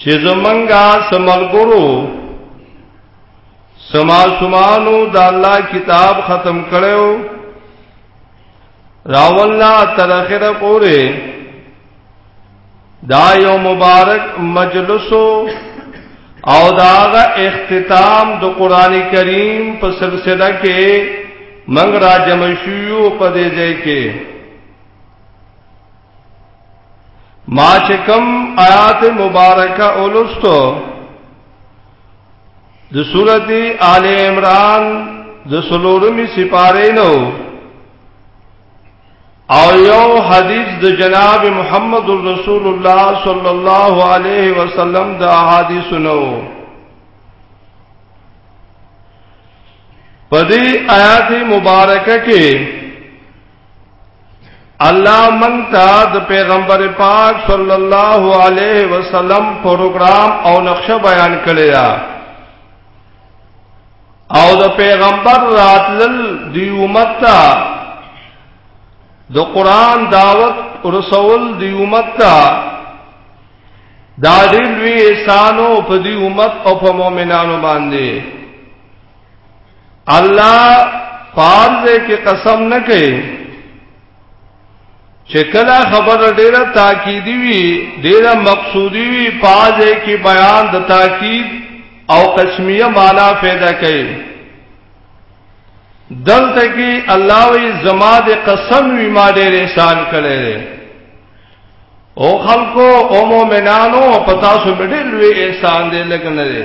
چې زمونږه سملګرو سما سمانو د الله کتاب ختم کړو راولنا تر اخره پورې دا یو مبارک مجلسو او داغه اختتام د قران کریم په سلسله کې منګ راجم شیو په دې ځای کې ما چې کوم آیات مبارکه اولستو د سورته آل عمران د سلورمي سپاره نو او یو حدیث د جناب محمد رسول الله صلی الله علیه وسلم د احادیث نو پدې آیات مبارکه کې الله منتا د پیغمبر پاک صلی الله علیه وسلم پروګرام او نقشه بیان کړی دا او د پیغمبر راتل دی امت ته د قران دعوت رسول دی امت ته دا دې لوی احسانو په دې امت او په مؤمنانو باندې الله پام دې کې قسم نه کوي چې کله خبر ډیره تاکیدی وي ډیره مقصودی وي پاجې کې بیان د تاکید او قسمیه معنا پیدا کوي دلته کې الله وی زما د قسم وی ما ډېر احسان کړی دی او خلکو او مؤمنانو پتا سو ډېر لوی احسان دی لکه نه دی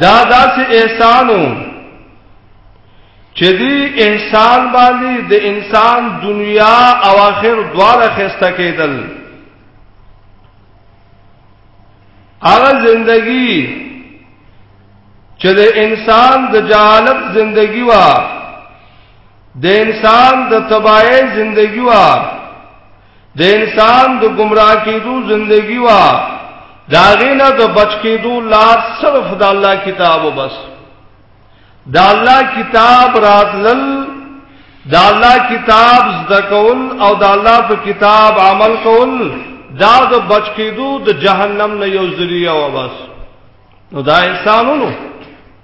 دا داسې احسانو چې دی انسان باندې د انسان دنیا او آخر دواړه خسته کېدل هغه زندگی چې د انسان د جهالت زندگی وا د انسان د تباہی زندگی وا د انسان د گمراه کېدو زندگی وا داغه نه د بچ کېدو لار صرف د الله کتاب وبس د الله کتاب راتلل د الله کتاب زده کول او د الله په کتاب عمل کول دا د بچ کېدو د جهنم نه یو ذریعہ وبس نو دا انسانونو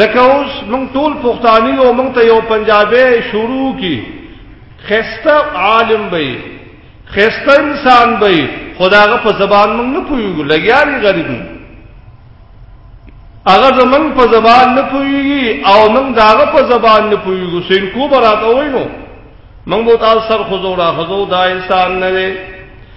لکه اوس مونږ ټول پښتاني او مونږ ته یو پنجابي شروع کی خسته عالم به خسته انسان به خداغه په زبان مونږ نه پویږو لګیاري غریب هغه زمون په زبان نه پویږي او مونږ داغه په زبان نه پویږو سین کو براته وینو مونږ به تاسو سر خزو را خزو دا انسان نه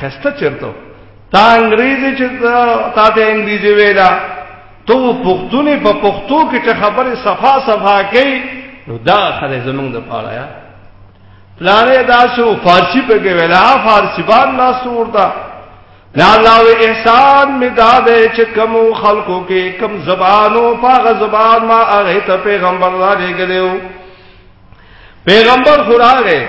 خسته چرته تا انګریزي چې تا ته انګریزي ویلا تو پښتوني په پښتو کې چې خبره صفا صفا کوي نو دا خله زمونږ د پاره یا پلانې دا شو فارسی په کې ویلا فارسی بار لا سوردا لا الله احسان می دا دې چې کوم خلکو کې کوم زبانو پاغه زبان ما هغه ته پیغمبر را لګلو پیغمبر خورا غه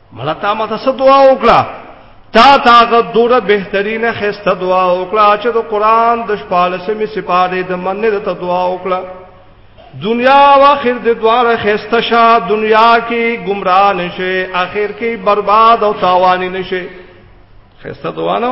مړه تا ما ته دعا وکړه تا تاغه دوره بهترینه خسته دعا وکړه چې د قران د شپالسمې سپاره د مننه د دعا وکړه دنیا او اخر د دواره خسته شه دنیا کې گمراه نشه اخر کې برباد او تاوان نشه خسته دعا نه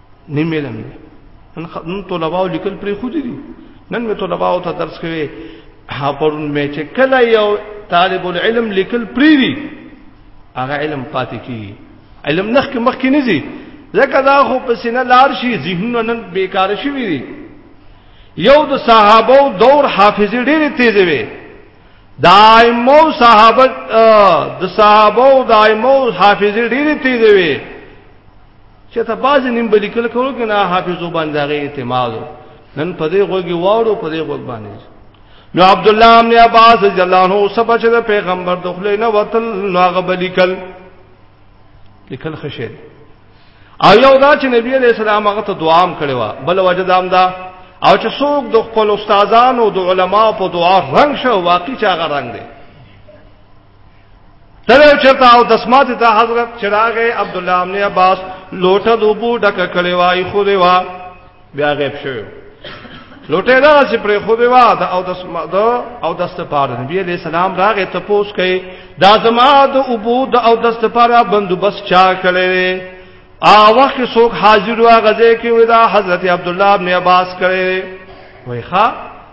نیم علم دی نن خدن طلباء لیکل پرې خو دي نن مې طلباء ته درس کوي ها پرون مې چې کله یو طالب العلم لیکل پرې دي هغه علم پاتې کی علم نخ کې مخ کې نه زی ځکه دا خو په سینه لار شي ذهنونه نن بیکار شي وي یو د صحابه دور حافظه ډېره تیزه وي دایمو صحابه د صحابه دایمو حافظه ډېره تیزه وي چې ته باز نیم به لیکل کول کنه حافظو باندې هغه اعتماد نن په دې غوږی واورو په دې غوږ باندې نو عبد الله ابن عباس رضی الله عنه سبا چې پیغمبر دخله نه وتل نو هغه به لیکل لیکل خشه او یو دا چې نبی علیہ السلام هغه ته دعا هم کړې و بل وجدام دا او چې څوک د خپل استادانو د علماو په دعا رنگ شو واقعي چې هغه رنگ دی تر چرته او دسمات ته حضرت چراغ عبد الله ابن عباس لوټه دوبو ډک کړي وای خو دی وا بیا غیب شو لوټه دا چې پر خو دی وا دا او دسمات او دست پار نبی علیہ السلام راغه ته پوس کړي دا زما د ابو د او دست پار بندوبست چا کړي ا وخت څوک حاضر وا غزه کې ودا حضرت عبد الله ابن عباس کړي وای ښا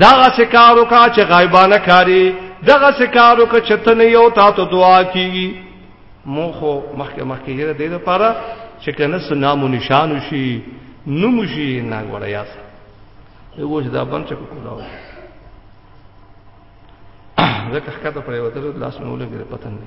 دغه سکارو کا چې غایبانه کاری دغه سکارو کا چې تنه یو تا ته دعا کیږي مو خو مخکې مخکې یې دې لپاره چې کنه سنامو نشان شي نوم شي نه وړیا سره یو چې دا بن چې کولاو زکه خکته پرې وته لاس مې ولګره پتن نه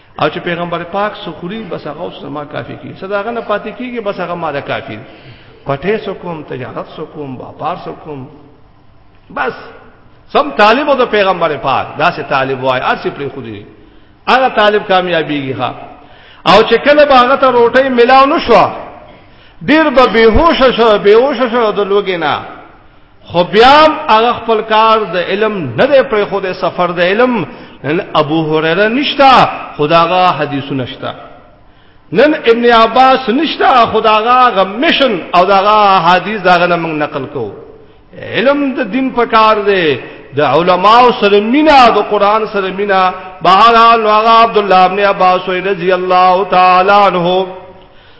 او چې پیغمبر پاک سخوري بس هغه اوس ما کافي کی صداغه نه پاتې کیږي بس هغه ما ده کافي پټه سو کوم تجارت سو کوم باپار سو کوم بس سم طالب او د پیغمبر پاک دا سه طالب وای ارسی پر خودي هغه طالب کامیابیږي ها او چې کله باغ ته روټي ملاو نشو ډیر به بیهوش شو بیهوش شو د لوګینا خو بیا هغه خپل کار د علم نه دی پرې خو د سفر د علم نن ابو هريره نشتا خداغه حدیثونه نشتا نن ابن عباس نشتا خداغه غمشن او داغه حدیث داغه نه موږ نقل کو علم د دین په کار دی د علماو سره مینا د قران سره مینا بهرحال هغه عبد الله ابن عباس رضی الله تعالی عنہ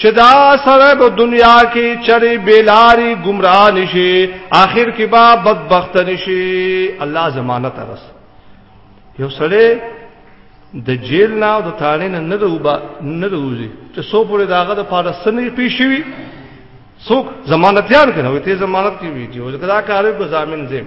چې دا سره په دنیا کې چرې بیلاری گمراه نشي آخر کې با بدبخت نشي الله ضمانت رس یو سره د جیل نه او د تاړې نه نه روبا نه روزي چې سو پورې داغه د پاره سنې پیښوي څوک ضمانتيان کنه وي ته ضمانت کی وی دی او دا کار به ضامن زم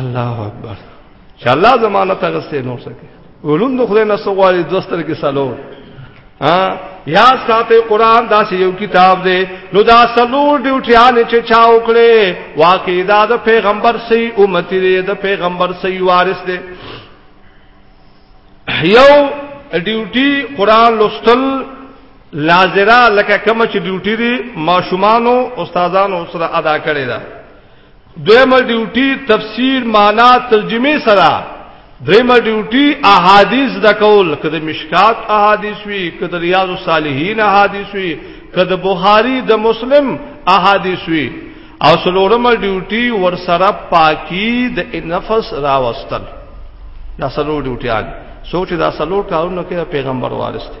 الله اکبر چې الله زمانه ته غسه نور سکے ولون د خدای نسو غواړي دوستر کې سالو ها یا ساته قران دا یو کتاب دی نو دا سلور ډیوټیان چې چا وکړي واقعي دا د پیغمبر سي امت دی د پیغمبر سي وارث دی یو ډیوټي قران لوستل لازره لکه کوم چې ډیوټي دی ماشومانو استادانو سره ادا کړی دا دویمه ډیوټي تفسیر معنا ترجمه سره دریمه ډیوټي احادیث د کول کده مشکات احادیث وی کده ریاض الصالحین احادیث وی کده بخاری د مسلم احادیث وی او سلورمه ډیوټي ور سره پاکی د نفس راوستل دا سلور ډیوټیان سوچ دا سلور کارونه کې پیغمبر وارث دی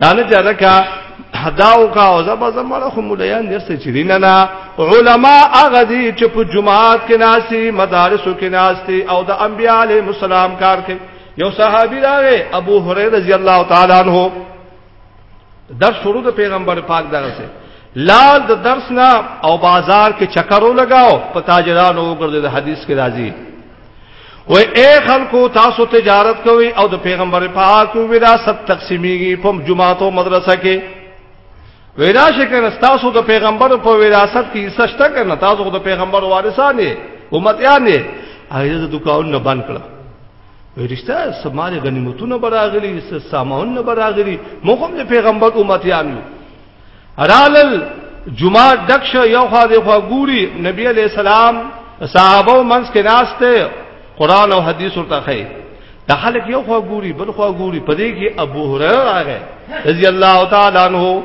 دا نه چې دکا حداو کا او زما زما خو مولایان دې څه چي نه نه علما هغه دي چې په جماعت کې ناسي مدارسو کې ناسي او د انبياله مسالم کار کوي یو صحابي راغی ابو هريره رضی الله تعالی عنہ در شروع د پیغمبر پاک دغه سره لال د درس نه او بازار کې چکرو لگاو په تاجرانو وګرځي د حدیث کې راځي و اے خلکو تاسو تجارت کوي او د پیغمبر پاک وراثت تقسیمیږي په جمعات او مدرسه کې وینا شکر تاسو د پیغمبر په وراثت کې سشته کنه تاسو د پیغمبر وارثان دي امتیان دي هغه د دکان نه بند کړه ورشتہ سماج غنیمتونه براغلی سامون نه براغلی مخم د پیغمبر امتیان یو رالل جمعه دکش یو خوا دی خوا ګوري نبی علی السلام صحابه منس کې ناشته قران او حدیث ورته خي د خلک یو خوا ګوري بل خوا ګوري په دې کې ابو هريره راغی رضی الله تعالی عنہ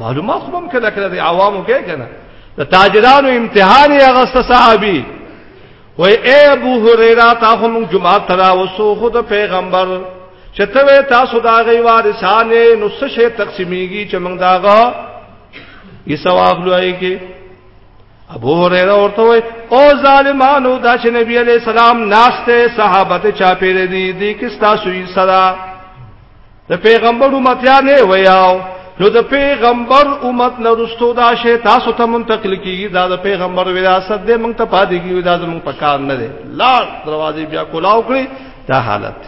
معلومه خو هم کله کله د عوامو کې کنه د تاجرانو امتحان یې غسته صحابي وای اے ابو هريره تا هم جمعه ترا وسو خود پیغمبر چتوي تاسو دا غي وارثان نو څه شي تقسیمیږي چې موږ داغه یې ثواب لوي کې ابو هريره ورته وای او ظالمانو دا چې نبی عليه السلام ناشته صحابه ته چا پیری دي دي کې تاسو یې صدا د پیغمبر امت یا نه ویاو نو د پیغمبر امت نه رستو دا شی تاسو ته منتقل کیږي دا د پیغمبر وراثت دی موږ ته پاتې کیږي دا زموږ په کار نه دی لا دروازې بیا کولاو کړی دا حالت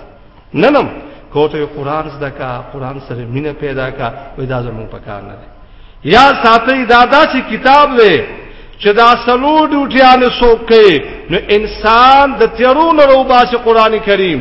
ننم کوته قران زده کا قران سره مینه پیدا کا وې دا زموږ په کار نه دی یا ساتي دا داسې کتاب دی چې دا سلو ډیوټیان سوکې نو انسان د تیرونو روباسي قران کریم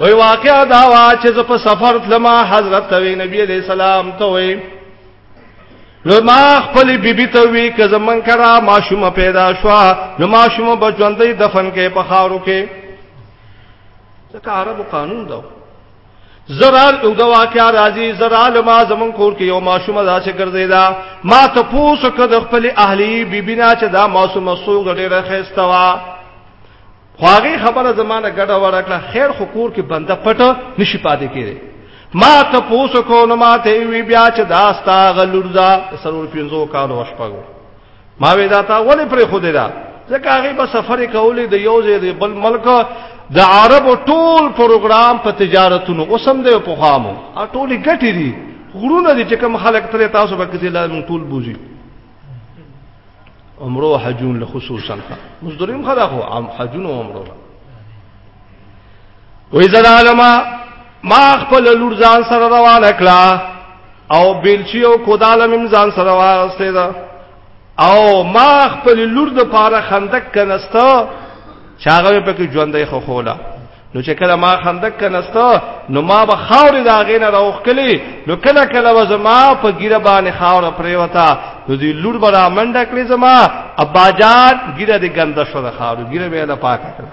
وی واقع دا وا چې زه په سفر تلم حضرت وی نبی علیہ السلام ته وی نو ما خپل بیبي ته وی که زمون کرا ماشوم پیدا شو نو ماشوم بچوندې دفن کې په خارو کې ځکه عربو قانون دا زرال او دا واقعا راځي زرال ما زمون کور کې یو ماشوم داسې ګرځي دا ما ته پوسو کده خپل اهلی بیبینا چې دا ماشوم سوګ ډیره خسته وا خواږه خبره زمانه ګډه وړه کړه خیر خو کور کې بنده پټ نشي پاتې کېږي ما ته پوسو کو نو ما ته وی بیا چې داستا غلور دا سرور پینځو کال وشپغو ما وی دا تا ولې پر خو دې دا ځکه هغه به سفر کولې د یو ځای د بل ملک د عربو ټول پروګرام په تجارتونو اوسم دی په خامو ټولې ګټې دي غرونه دي چې کوم خلک ترې تاسو به کتل ټول بوزي عمره حجون له خصوصا مزدوریم خدا خو عام حجون او عمره وې زړه علما ما خپل لور ځان سره روانه کړه او بیلچی او کودالم هم ځان سره واسطه ده او ما خپل لور د پاره خندق کنسته چاغه په کې ژوندې خو خوله نو چې کله ما خندق کنسته نو ما به خاورې دا غینه راوخکلی نو کله کله و زما په ګیره باندې خاور پریوتا نو دی لور برا منډه کړې زما ابا جان ګیره دې ګنده شو د خاور ګیره به له پاک کړ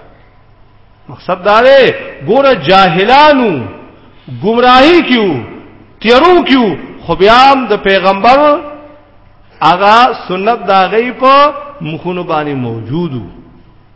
مقصد دا دی ګوره جاهلانو گمراهی کیو تیرو کیو خو بیا د پیغمبر اغا سنت دا غي په مخونو باندې موجودو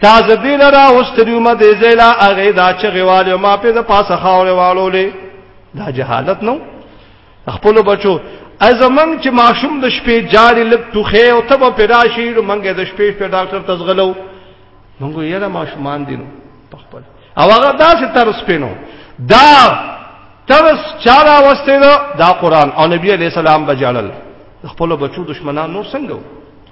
تا زبی لرا اوستریو ما دی زیلا اغی دا چغی والیو ما پی دا پاس خاولی والو لی دا جهالت نو خپل بچو ازمن چې ماشوم د شپې جاری لک ټوخه او تبه پیدا شي نو منګه د شپې په ډاکټر تزغلو منګو یې لا ماشومان دي نو په خپل او هغه داسې ترس پینو دا ترس چارا واستې دا قران او نبی علی السلام بجالل خپل بچو دشمنان نو څنګه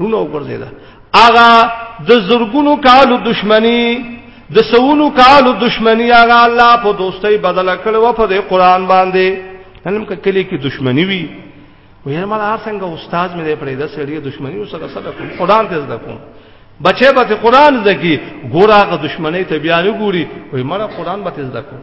رونه وګرځیدا اغا د زرګونو کالو دشمنی د سونو کالو دشمنی اغا الله په دوستۍ بدل کړو په دې قران باندې نن کله کې دشمنی وی ویل مال هر څنګه استاد مې پرې د سړي دشمنی وسره سره کوم قران ته زده کوم بچې به قران زده کی ګوراغه دشمنی ته بیا نه ګوري وای مړه قران به زده کوم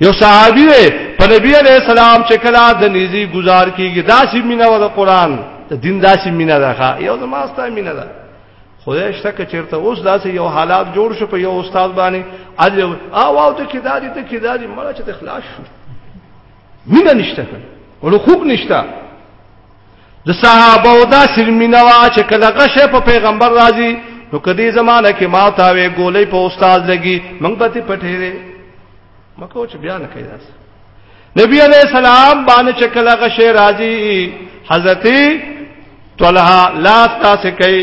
یو صحابي وي په نبی عليه السلام چې کله د نيزي گزار کیږي داسې مینه و د قران د دین داسې مینه ده ښا یو زماسته مینه ده خدای شته که چیرته اوس داسې یو حالات جوړ شو په یو استاد باندې اځ او او ته کدا دي ته کدا دي مړه چې تخلاص شو مینه نشته کړ ولو خوب نشته د صحابه او دا سلمینه وا چې کله غشه په پیغمبر راځي نو کدی زمانہ کې ما تاوي ګولې په استاد لګي موږ به ته پټېره مکو چې بیان کوي داس نبی علیہ السلام باندې چې کله غشه راځي حضرت طلحه لاس تاسو کوي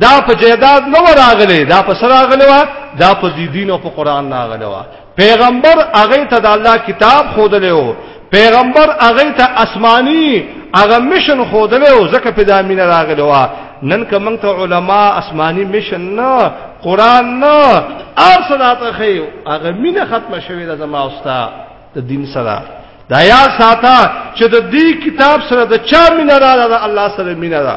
دا په جیداد نو راغلی دا په سر راغلی وا دا په دین او په قران راغلی وا پیغمبر هغه ته د الله کتاب خودلې او پیغمبر هغه ته آسمانی هغه مشن خودلې او زکه په دامینه راغلی وا نن کوم ته علما آسمانی مشن نه قران نه ارسلات خو هغه مینه ختمه شوې ده زما اوستا د دین سره دا یا ساته چې د دې کتاب سره د چا مینه را ده الله سره مینه ده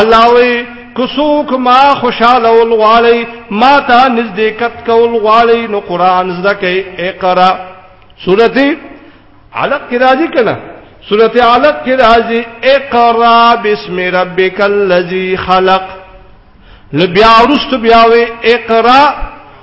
الله وی کوڅوک ما خوشاله ول غواړي ما ته نزدېکت کول غواړي نو قران زده کوي اقرا سورته علق کې راځي کنه سورته علق کې راځي اقرا بسم ربک الذی خلق لبیا ورست بیاوي اقرا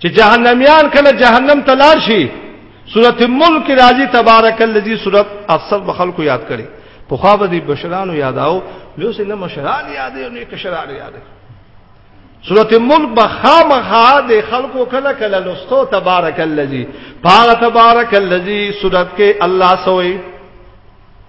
چې جهنميان کله جهنم ته لاړ شي سورت ملک راځي تبارک الذی سورت اکثر بخلکو یاد کړي په خوا به دي بشرانو یاداو لوس نه مشران یادې نه کشران یادې سورت ملک به خامخا د خلکو کله کله لستو تبارک الذی پاغه تبارک الذی سورت کې الله سوئی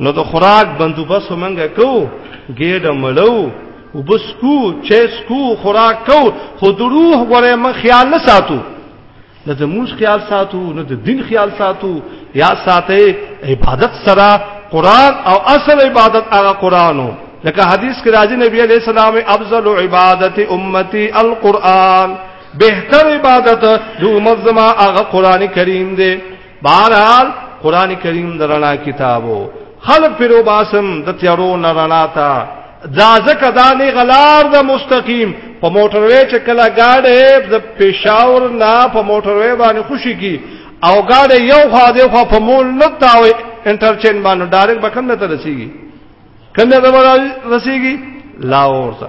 نو د خوراک بندوبس ومنګه کو ګېډه مړو وبس کو چیس کو خوراک کو خو د روح غره من خیال نه ساتو نه د موس خیال ساتو نه د دین خیال ساتو یا ساته عبادت سره قران او اصل عبادت هغه قرانو لکه حدیث کې راځي نبی علیہ السلام افضل عبادت امتی القرآن بهتر عبادت د امت زما هغه قران کریم دی بهرحال قران کریم درنا کتابو خلق پیرو باسم د تیارو نرانا تا دا زکه دا نه غلار د مستقیم په موټروي چې کله گاډي د پېښور نه په موټروي باندې خوشي کی او گاډي یو خوا دی خو په مول نه تاوي انټرچین باندې ډایرک بکم نه ترسيږي کنه دا رسیږي لاور ته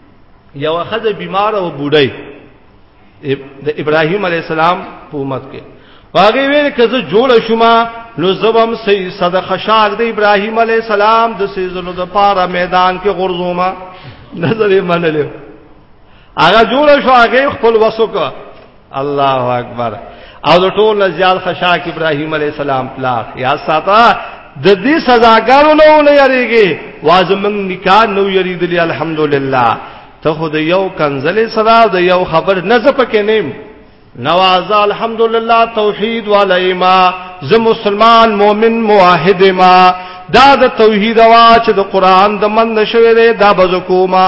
یو خزه بیمار او بوډای د ابراهیم علی السلام په امت کې واغې ویل کزه جوړ شوما نو زبم سي صد خشاک د ابراهيم عليه السلام د سيزلو د پاره میدان کې غرزوما نظر یې منلې هغه جوړ شو هغه خپل وسوکه الله اکبر او د ټول زیال خشاک ابراهیم علی السلام پلاخ یا ساته د دې سزاګانو نه ولې یریږي وازمن نکاح نو یریدلی الحمدلله ته خو د یو کنزلې صدا د یو خبر نه زپکې نیم نوازا الحمدلله توحید والایما ز مسلمان مؤمن موحد ما دا د توحید وا چې د قران د من نشوي دا بزکوما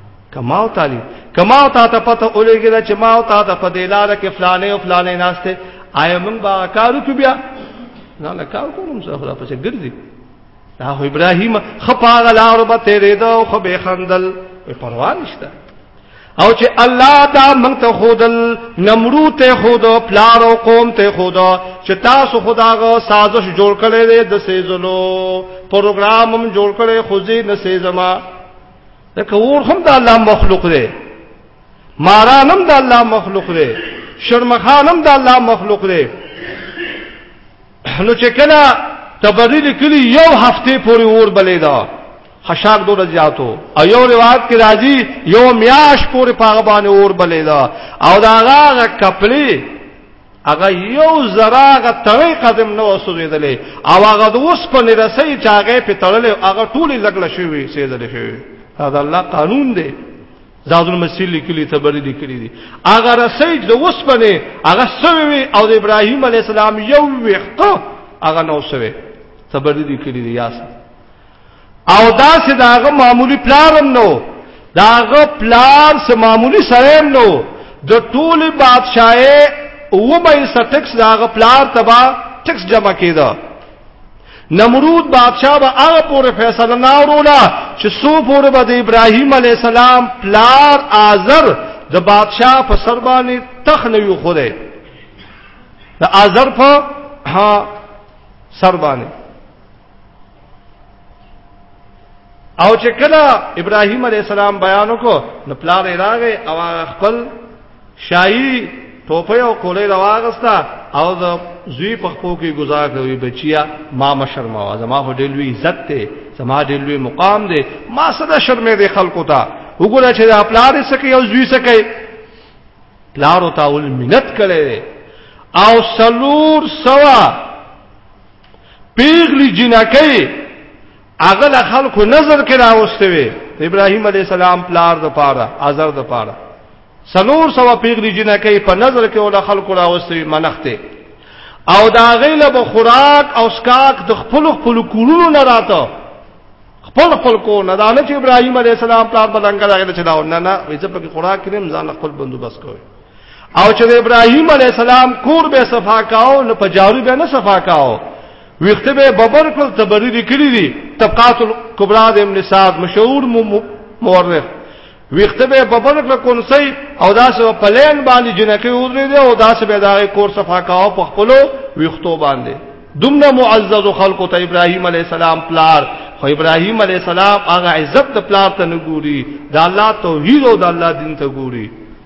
کما او تعالی کما او تا ته پته اولېږي دا چې ما او تا ته په دې لار کې فلانه او فلانه ناشته آیا موږ با کارو کې بیا نه نه کار کوم څه خلا پسې ګرځي دا هو ابراهیم خپاغه لار به تیرې دا خو به خندل په پروا نشته او چې الله دا موږ ته خودل نمرود ته خود پلار او قوم ته خود چې تاسو خداغه سازش جوړ کړي د سيزلو پروګرام هم جوړ کړي خو زی نه سيزما لکه اور هم د الله مخلوق دی ماران هم د الله مخلوق دی شرمخان هم د الله مخلوق دی نو چې کله تبری لیکلی یو هفته پورې اور بلې دا خشاک دوه زیاتو او یو روایت کې راځي یو میاش پورې پاغه باندې اور بلې دا او دا هغه کپلې هغه یو زراغه تړی قدم نه وسوځیدلې او هغه د اوس په نرسې چې هغه په تړلې هغه ټولې لګل شوی سیدلې شوی دا الله قانون دی زادون مسیل لیکلی تبری لیکلی دی هغه رسې د اوس په نه هغه سوی او د ابراهیم علی السلام یو وخت هغه نو سوی تبری لیکلی دی یاس او دا سه داغه معمولی پلارم نو داغه پلار سه معمولی سرم نو د ټول بادشاہي او به ستکس داغه پلار تبا ټکس جمع کیدا نمرود بادشاہ به هغه پورې فیصله نه ورولا چې سو پورې به د ابراهیم علی السلام پلار آزر د بادشاہ په سر باندې تخ نه یو خوده د آزر په ها سر باندې او چې کله ابراهيم عليه السلام بیان وکړ نو پلار یې راغی او خپل شاهي ټوپه او کولې راوغستا او د زوی په خپو کې گزار کوي بچیا ما مشرما وا زما هډې لوی عزت ته زما دې لوی مقام دی ما سره شرمې دې خلکو ته وګوره چې دا پلار یې سکه او زوی سکه پلار او تاول منت کړي او سلور سوا پیغلی جنکه هغه له خلکو نظر کې راوستي وي ابراهيم عليه السلام پلار د پاره ازر د پاره سلور سوا پیغلی جنکه په نظر کې ول خلکو راوستي منخته او دا غیله به خوراک او سکاک د خپل خپل کورونو نه راته خپل خپل کو نه دانه چې ابراهيم عليه السلام پلار بدنګ راغی چې دا نه نه وې چې په خوراک کې نیم ځان خپل بندوبست کوي او چې ابراهيم عليه السلام کور به صفا کاو نه پجارو به نه صفا کاو ویخته به ببر کول تبری لیکلی دي طبقات الکبرى د ابن سعد مشهور مورخ ویخته به په بل کله کونسي او داس په لین باندې جنکه وزري دي او داس به داغه کور صفا کاو په خپل ویختو باندې دومره معزز خلق ته ابراهيم عليه السلام پلار خو ابراهيم عليه السلام هغه عزت د پلار ته نه ګوري د الله توحید او د الله دین ته ګوري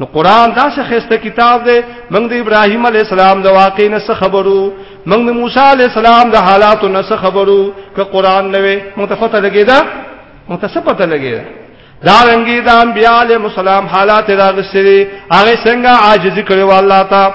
نو قران دا څه خسته کتاب دی موږ د ابراهیم علی السلام د واقع نه څه خبرو موږ د موسی علی السلام د حالاتو نه څه خبرو که قران نه وي متفته لګیدا متسپته لګیدا دا رنګي د انبیاء علی السلام حالات راغسري هغه څنګه عاجزي کړو الله تعالی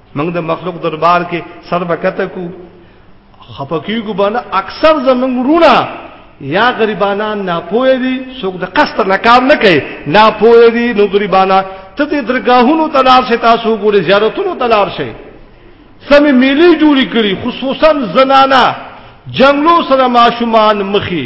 موږ د مخلوق دربار کې سر بکته کو خپکیږو باندې اکثر زمونږ رونه یا غریبانان ناپوه دي څوک د قصد نه کار نه کوي ناپوه دي نو غریبانا ته د درگاهونو تلار شي تاسو ګوري زیارتونو تلار شي سمې میلي جوړی کړي خصوصا زنانا جنگلو سره ماشومان مخي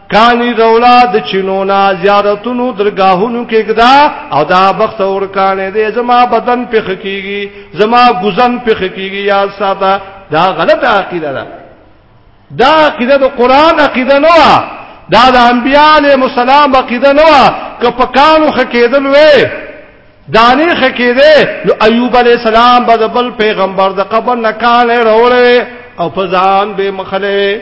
کانی دولا د چینونا زیارتونو درگاهونو کې ګدا او دا بخت اور کانه دې زما بدن په خکېږي زما غزن په خکېږي یا ساده دا غلطه عقیده ده دا عقیده د قران عقیده نه و دا د انبیانو مسالم عقیده نه و که په کانو خکېدل وې دانی خکېده نو ایوب علی السلام بدبل پیغمبر د قبر نکاله وروړې او په ځان به مخله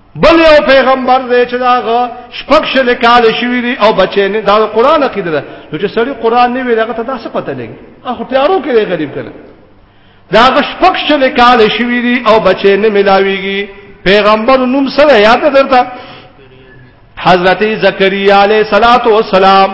بل یو پیغمبر دی چې داغه شپږ شل کال شوی دی او بچی نه دا قران عقیده ده نو چې سړی قران نه وی دغه ته دا څه پته لګي اخو تیارو کې دی غریب کله داغه شپږ شل کال شوی دی او بچی نه ملاویږي پیغمبر نوم سره یاد درته حضرت زکریا علیہ الصلوۃ والسلام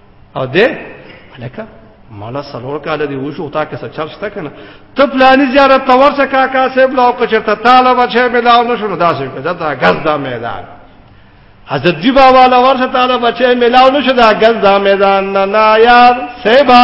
او دې الکه مالا سلور کال دی وشو تا که سچار شته کنه ته پلاني زیارت ته ورسه کاکا صاحب لاو که چرته طالب اچې ملاو نشو نو داسې په دته غز دا میدان حضرت جی بابا لا ورسه طالب اچې ملاو نشو دا غز دا میدان نه نه یار سیبا